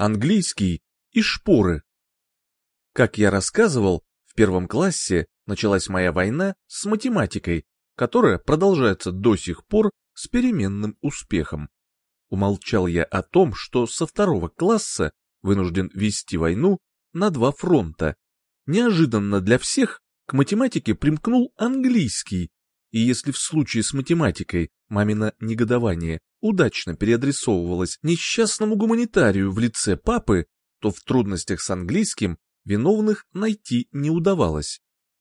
английский и шпоры. Как я рассказывал, в первом классе началась моя война с математикой, которая продолжается до сих пор с переменным успехом. Умолчал я о том, что со второго класса вынужден вести войну на два фронта. Неожиданно для всех к математике примкнул английский, и если в случае с математикой мамино негодование удачно переадресовывалось несчастному гуманитарию в лице папы, то в трудностях с английским виновных найти не удавалось.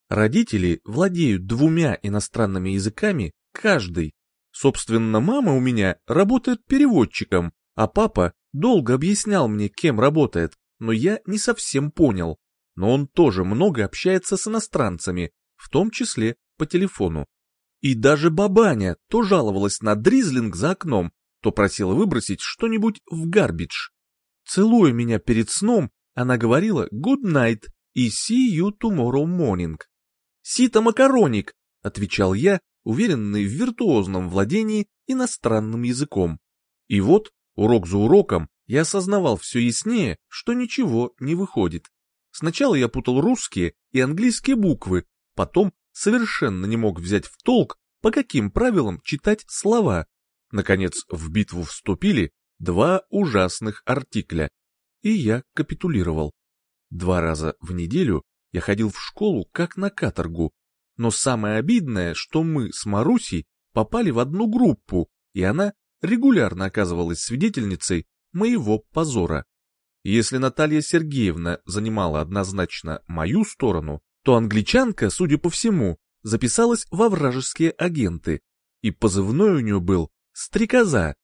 Родители владеют двумя иностранными языками каждый. Собственно, мама у меня работает переводчиком, а папа долго объяснял мне, кем работает, но я не совсем понял. Но он тоже много общается с иностранцами, в том числе по телефону. И даже бабаня то жаловалась на дризлинг за окном, то просила выбросить что-нибудь в гарбидж. Целуя меня перед сном, она говорила «good night» и «see you tomorrow morning». «Сита макароник», — отвечал я, уверенный в виртуозном владении иностранным языком. И вот, урок за уроком, я осознавал все яснее, что ничего не выходит. Сначала я путал русские и английские буквы, потом совершенно не мог взять в толк, по каким правилам читать слова. Наконец, в битву вступили два ужасных артикля, и я капитулировал. Два раза в неделю я ходил в школу как на каторгу, но самое обидное, что мы с Марусей попали в одну группу, и она регулярно оказывалась свидетельницей моего позора. Если Наталья Сергеевна занимала однозначно мою сторону, то англичанка, судя по всему, записалась во вражеские агенты, и позывной у нее был «Стрекоза».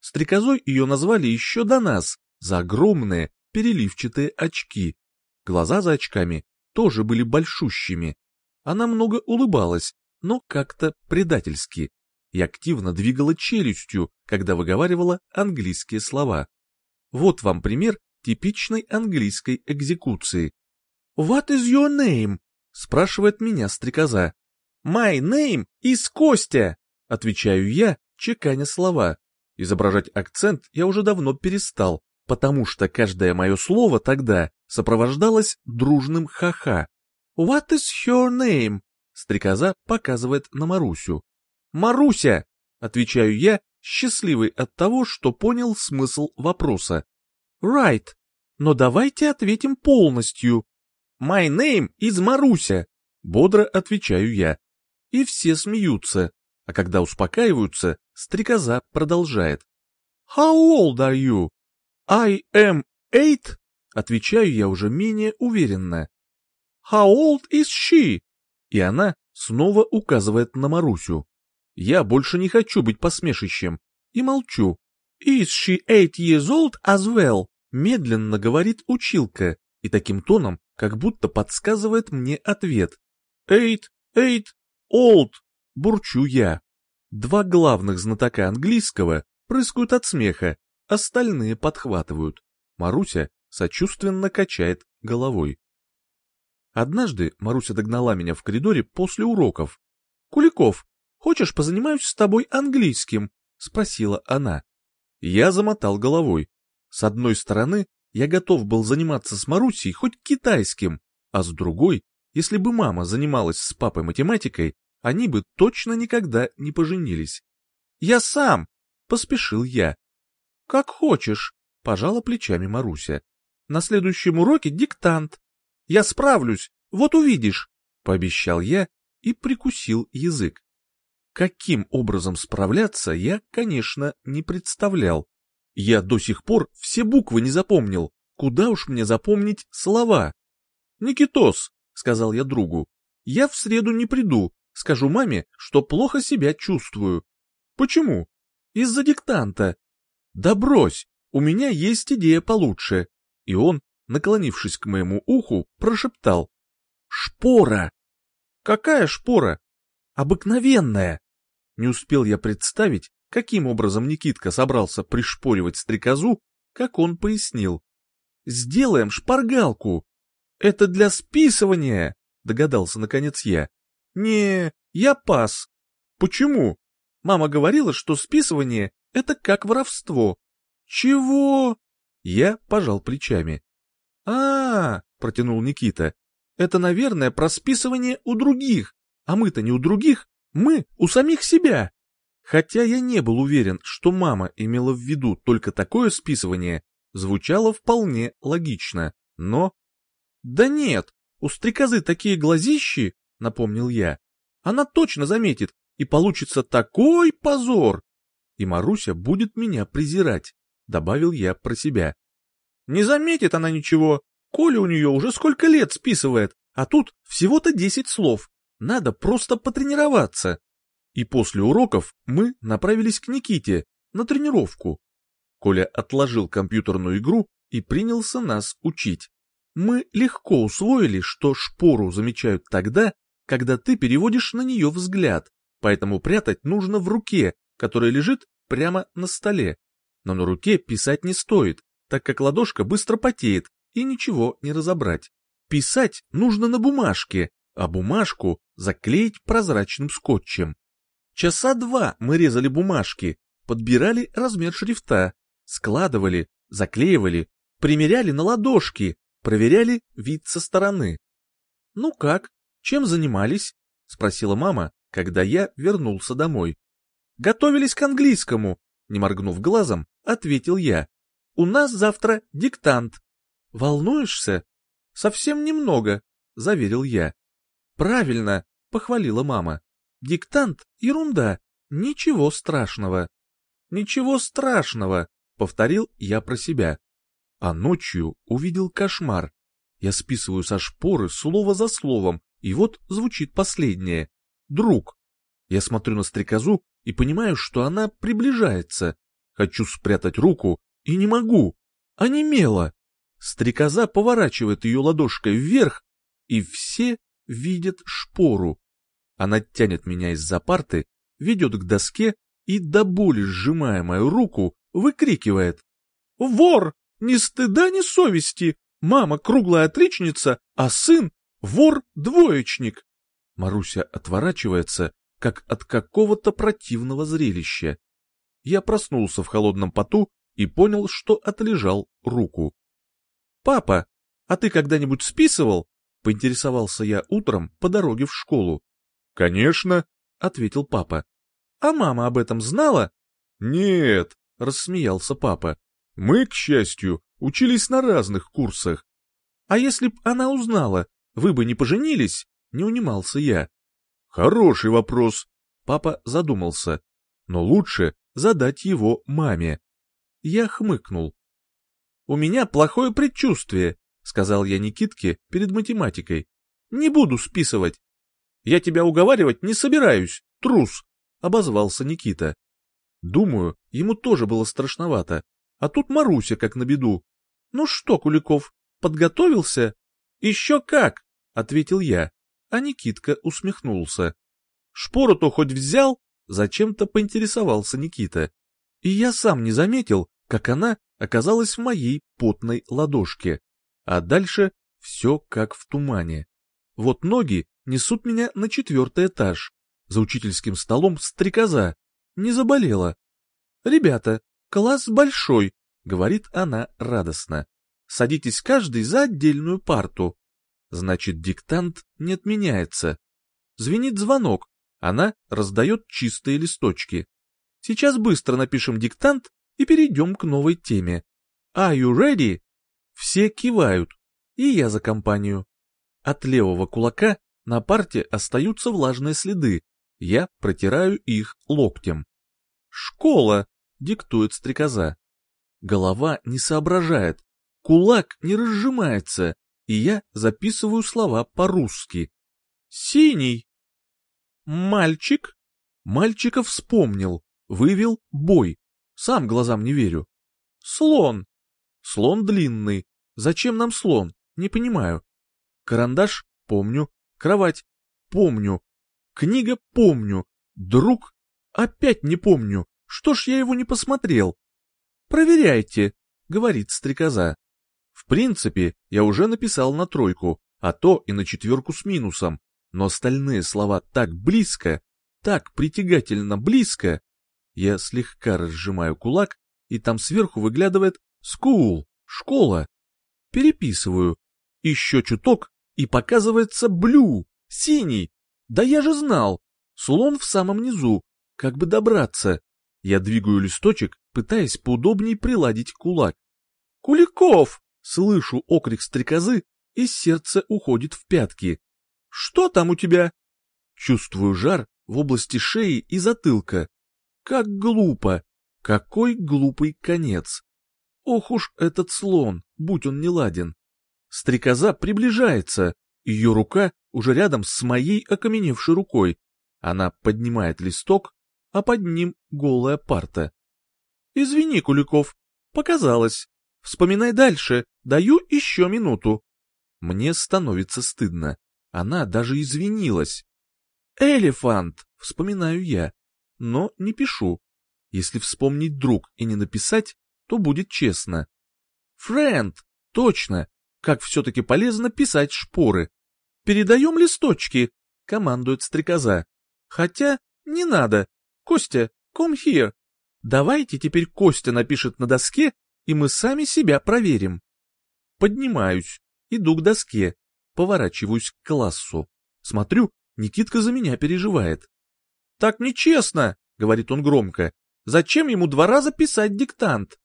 Стрекозой ее назвали еще до нас, за огромные переливчатые очки. Глаза за очками тоже были большущими. Она много улыбалась, но как-то предательски, и активно двигала челюстью, когда выговаривала английские слова. Вот вам пример типичной английской экзекуции. «What is your name?» — спрашивает меня стрекоза. «My name is Костя!» — отвечаю я, чеканя слова. Изображать акцент я уже давно перестал, потому что каждое мое слово тогда сопровождалось дружным ха-ха. «What is your name?» — стрекоза показывает на Марусю. «Маруся!» — отвечаю я, счастливый от того, что понял смысл вопроса. «Right, но давайте ответим полностью». «My name is Маруся», — бодро отвечаю я. И все смеются, а когда успокаиваются, стрекоза продолжает. «How old are you?» «I am eight», — отвечаю я уже менее уверенно. «How old is she?» И она снова указывает на Марусю. Я больше не хочу быть посмешищем и молчу. «Is she eight years old as well?» медленно говорит училка и таким тоном, как будто подсказывает мне ответ. «Eight, eight, old!» бурчу я. Два главных знатока английского прыскают от смеха, остальные подхватывают. Маруся сочувственно качает головой. Однажды Маруся догнала меня в коридоре после уроков. «Куликов, хочешь позанимаюсь с тобой английским?» — спросила она. Я замотал головой. С одной стороны, я готов был заниматься с Марусей хоть китайским, а с другой, если бы мама занималась с папой математикой, они бы точно никогда не поженились. «Я сам!» — поспешил я. «Как хочешь», — пожала плечами Маруся. «На следующем уроке диктант. Я справлюсь, вот увидишь», — пообещал я и прикусил язык. Каким образом справляться, я, конечно, не представлял. Я до сих пор все буквы не запомнил, куда уж мне запомнить слова. «Никитос», — сказал я другу, — «я в среду не приду, скажу маме, что плохо себя чувствую». «Почему?» «Из-за диктанта». «Да брось, у меня есть идея получше». И он, наклонившись к моему уху, прошептал. «Шпора!» «Какая шпора?» «Обыкновенная!» Не успел я представить, каким образом Никитка собрался пришпоривать стрекозу, как он пояснил. «Сделаем шпаргалку!» «Это для списывания!» — догадался наконец я. «Не, я пас». «Почему?» Мама говорила, что списывание — это как воровство. «Чего?» Я пожал плечами. а, -а, -а протянул Никита. «Это, наверное, про списывание у других. А мы-то не у других, мы у самих себя». Хотя я не был уверен, что мама имела в виду только такое списывание, звучало вполне логично, но... «Да нет, у стрекозы такие глазищи», — напомнил я. «Она точно заметит, и получится такой позор!» И Маруся будет меня презирать, — добавил я про себя. «Не заметит она ничего, Коля у нее уже сколько лет списывает, а тут всего-то десять слов. Надо просто потренироваться». И после уроков мы направились к Никите на тренировку. Коля отложил компьютерную игру и принялся нас учить. Мы легко усвоили, что шпору замечают тогда, когда ты переводишь на нее взгляд, поэтому прятать нужно в руке, которая лежит прямо на столе. Но на руке писать не стоит, так как ладошка быстро потеет и ничего не разобрать. Писать нужно на бумажке, а бумажку заклеить прозрачным скотчем. Часа два мы резали бумажки, подбирали размер шрифта, складывали, заклеивали, примеряли на ладошки, проверяли вид со стороны. «Ну как, чем занимались?» — спросила мама, когда я вернулся домой. «Готовились к английскому», — не моргнув глазом, ответил я. «У нас завтра диктант». «Волнуешься?» «Совсем немного», — заверил я. «Правильно», — похвалила мама. «Диктант — ерунда, ничего страшного». «Ничего страшного», — повторил я про себя. А ночью увидел кошмар. Я списываю со шпоры слово за словом, и вот звучит последнее. «Друг». Я смотрю на стрекозу и понимаю, что она приближается. Хочу спрятать руку и не могу. Онемело. Стрекоза поворачивает ее ладошкой вверх, и все видят шпору. Она тянет меня из-за парты, ведет к доске и, до боли сжимая мою руку, выкрикивает. «Вор! Ни стыда, ни совести! Мама круглая отличница, а сын — вор-двоечник!» Маруся отворачивается, как от какого-то противного зрелища. Я проснулся в холодном поту и понял, что отлежал руку. «Папа, а ты когда-нибудь списывал?» — поинтересовался я утром по дороге в школу. «Конечно», — ответил папа. А мама об этом знала? Нет, рассмеялся папа. Мы, к счастью, учились на разных курсах. А если б она узнала, вы бы не поженились? Не унимался я. Хороший вопрос. Папа задумался. Но лучше задать его маме. Я хмыкнул. «У меня плохое предчувствие», — сказал я Никитке перед математикой. «Не буду списывать. Я тебя уговаривать не собираюсь, трус обозвался Никита. Думаю, ему тоже было страшновато. А тут Маруся как на беду. Ну что, Куликов, подготовился? Еще как, ответил я, а Никитка усмехнулся. Шпору-то хоть взял? Зачем-то поинтересовался Никита. И я сам не заметил, как она оказалась в моей потной ладошке. А дальше все как в тумане. Вот ноги несут меня на четвертый этаж, за учительским столом стрекоза. Не заболела. «Ребята, класс большой», — говорит она радостно. «Садитесь каждый за отдельную парту». Значит, диктант не отменяется. Звенит звонок. Она раздает чистые листочки. Сейчас быстро напишем диктант и перейдем к новой теме. Are you ready? Все кивают. И я за компанию. От левого кулака на парте остаются влажные следы, я протираю их локтем. «Школа!» — диктует стрекоза. Голова не соображает, кулак не разжимается, и я записываю слова по-русски. «Синий!» «Мальчик!» Мальчика вспомнил, вывел бой. Сам глазам не верю. «Слон!» «Слон длинный. Зачем нам слон? Не понимаю. Карандаш? Помню. Кровать? Помню. Книга помню, друг опять не помню, что ж я его не посмотрел? Проверяйте, говорит стрекоза. В принципе, я уже написал на тройку, а то и на четверку с минусом, но остальные слова так близко, так притягательно близко. Я слегка разжимаю кулак, и там сверху выглядывает «School». Школа. Переписываю. Еще чуток, и показывается blue, синий. Да я же знал. Слон в самом низу. Как бы добраться? Я двигаю листочек, пытаясь поудобнее приладить кулак. «Куликов!» — слышу окрик стрекозы, и сердце уходит в пятки. «Что там у тебя?» Чувствую жар в области шеи и затылка. Как глупо! Какой глупый конец! Ох уж этот слон, будь он неладен. Стрекоза приближается, ее рука уже рядом с моей окаменевшей рукой. Она поднимает листок, а под ним голая парта. «Извини, Куликов, показалось. Вспоминай дальше, даю еще минуту». Мне становится стыдно. Она даже извинилась. «Элефант!» — вспоминаю я, но не пишу. Если вспомнить друг и не написать, то будет честно. Френд, точно, как все-таки полезно писать шпоры. Передаем листочки, командует стрекоза. Хотя не надо. Костя, come here. Давайте теперь Костя напишет на доске, и мы сами себя проверим. Поднимаюсь, иду к доске, поворачиваюсь к классу. Смотрю, Никитка за меня переживает. «Так нечестно», — говорит он громко. «Зачем ему два раза писать диктант?»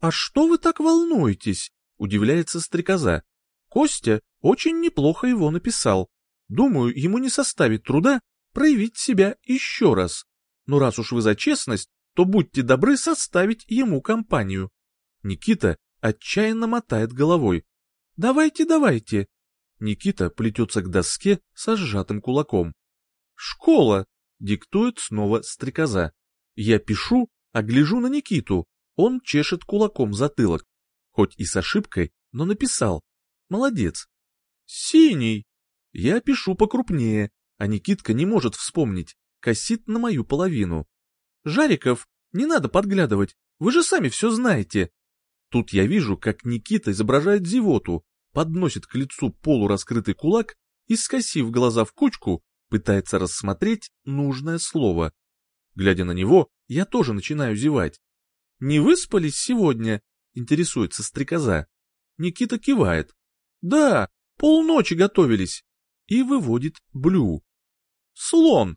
«А что вы так волнуетесь?» — удивляется стрекоза. «Костя очень неплохо его написал. Думаю, ему не составит труда проявить себя еще раз. Но раз уж вы за честность, то будьте добры составить ему компанию». Никита отчаянно мотает головой. «Давайте, давайте». Никита плетется к доске со сжатым кулаком. «Школа!» — диктует снова стрекоза. Я пишу, а гляжу на Никиту. Он чешет кулаком затылок. Хоть и с ошибкой, но написал. Молодец. Синий. Я пишу покрупнее, а Никитка не может вспомнить. Косит на мою половину. Жариков, не надо подглядывать, вы же сами все знаете. Тут я вижу, как Никита изображает зевоту, подносит к лицу полураскрытый кулак и, скосив глаза в кучку, пытается рассмотреть нужное слово. Глядя на него, я тоже начинаю зевать. «Не выспались сегодня?» — интересуется стрекоза. Никита кивает. «Да, полночи готовились». И выводит блю. «Слон!»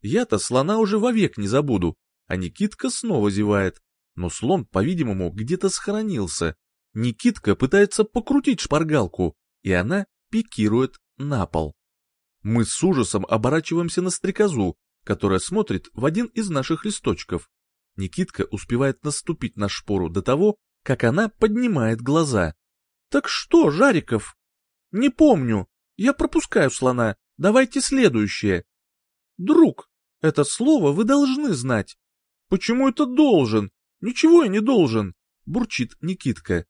Я-то слона уже вовек не забуду, а Никитка снова зевает. Но слон, по-видимому, где-то схоронился. Никитка пытается покрутить шпаргалку, и она пикирует на пол. Мы с ужасом оборачиваемся на стрекозу, которая смотрит в один из наших листочков. Никитка успевает наступить на шпору до того, как она поднимает глаза. «Так что, Жариков?» «Не помню. Я пропускаю слона. Давайте следующее». «Друг, это слово вы должны знать». «Почему это должен? Ничего я не должен», — бурчит Никитка.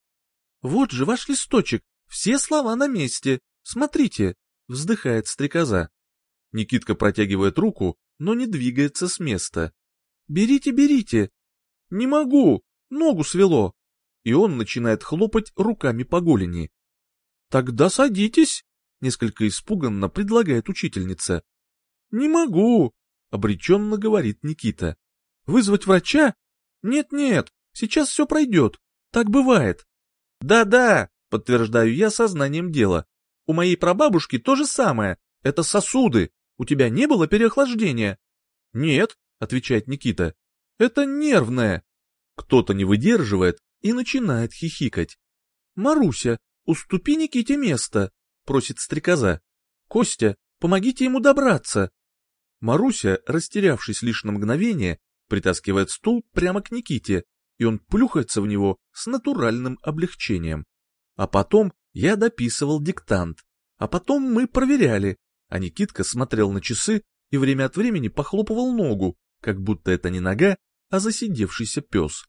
«Вот же ваш листочек, все слова на месте. Смотрите», — вздыхает стрекоза. Никитка протягивает руку, но не двигается с места. «Берите, берите!» «Не могу! Ногу свело!» И он начинает хлопать руками по голени. «Тогда садитесь!» — несколько испуганно предлагает учительница. «Не могу!» — обреченно говорит Никита. «Вызвать врача? Нет-нет, сейчас все пройдет. Так бывает». «Да-да!» — подтверждаю я сознанием дела. «У моей прабабушки то же самое. Это сосуды. У тебя не было переохлаждения?» «Нет», — отвечает Никита. «Это нервное». Кто-то не выдерживает и начинает хихикать. «Маруся, уступи Никите место», — просит стрекоза. «Костя, помогите ему добраться». Маруся, растерявшись лишь на мгновение, притаскивает стул прямо к Никите, и он плюхается в него с натуральным облегчением. А потом я дописывал диктант, а потом мы проверяли, а Никитка смотрел на часы и время от времени похлопывал ногу, как будто это не нога, а засидевшийся пес.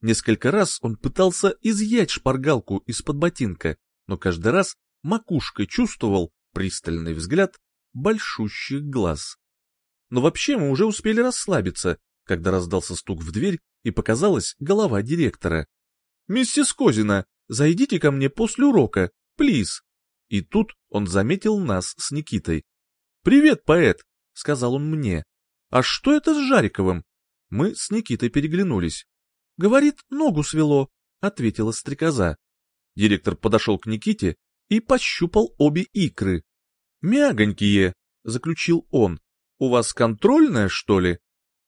Несколько раз он пытался изъять шпаргалку из-под ботинка, но каждый раз макушкой чувствовал пристальный взгляд большущих глаз. Но вообще мы уже успели расслабиться, когда раздался стук в дверь и показалась голова директора. «Миссис Козина, зайдите ко мне после урока, плиз!» И тут он заметил нас с Никитой. «Привет, поэт!» — сказал он мне. «А что это с Жариковым?» Мы с Никитой переглянулись. «Говорит, ногу свело», — ответила стрекоза. Директор подошел к Никите и пощупал обе икры. «Мягонькие», — заключил он. «У вас контрольная, что ли?»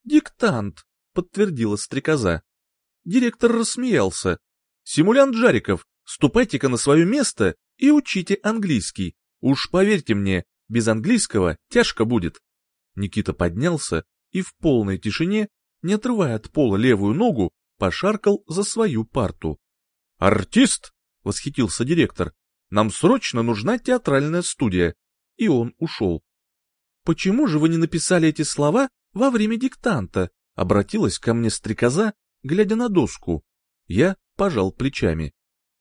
«Диктант», — подтвердила стрекоза. Директор рассмеялся. «Симулянт Жариков, ступайте-ка на свое место и учите английский. Уж поверьте мне, без английского тяжко будет». Никита поднялся и в полной тишине, не отрывая от пола левую ногу, пошаркал за свою парту. «Артист!» — восхитился директор. «Нам срочно нужна театральная студия». И он ушел. «Почему же вы не написали эти слова во время диктанта?» — обратилась ко мне стрекоза, глядя на доску. Я пожал плечами.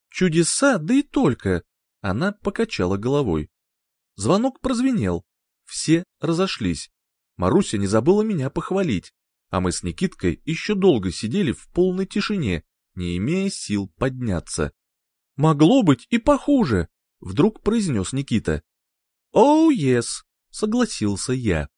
«Чудеса, да и только!» Она покачала головой. Звонок прозвенел. Все разошлись. Маруся не забыла меня похвалить, а мы с Никиткой еще долго сидели в полной тишине, не имея сил подняться. «Могло быть и похуже», — вдруг произнес Никита. «Оу, oh, ес», yes, — согласился я.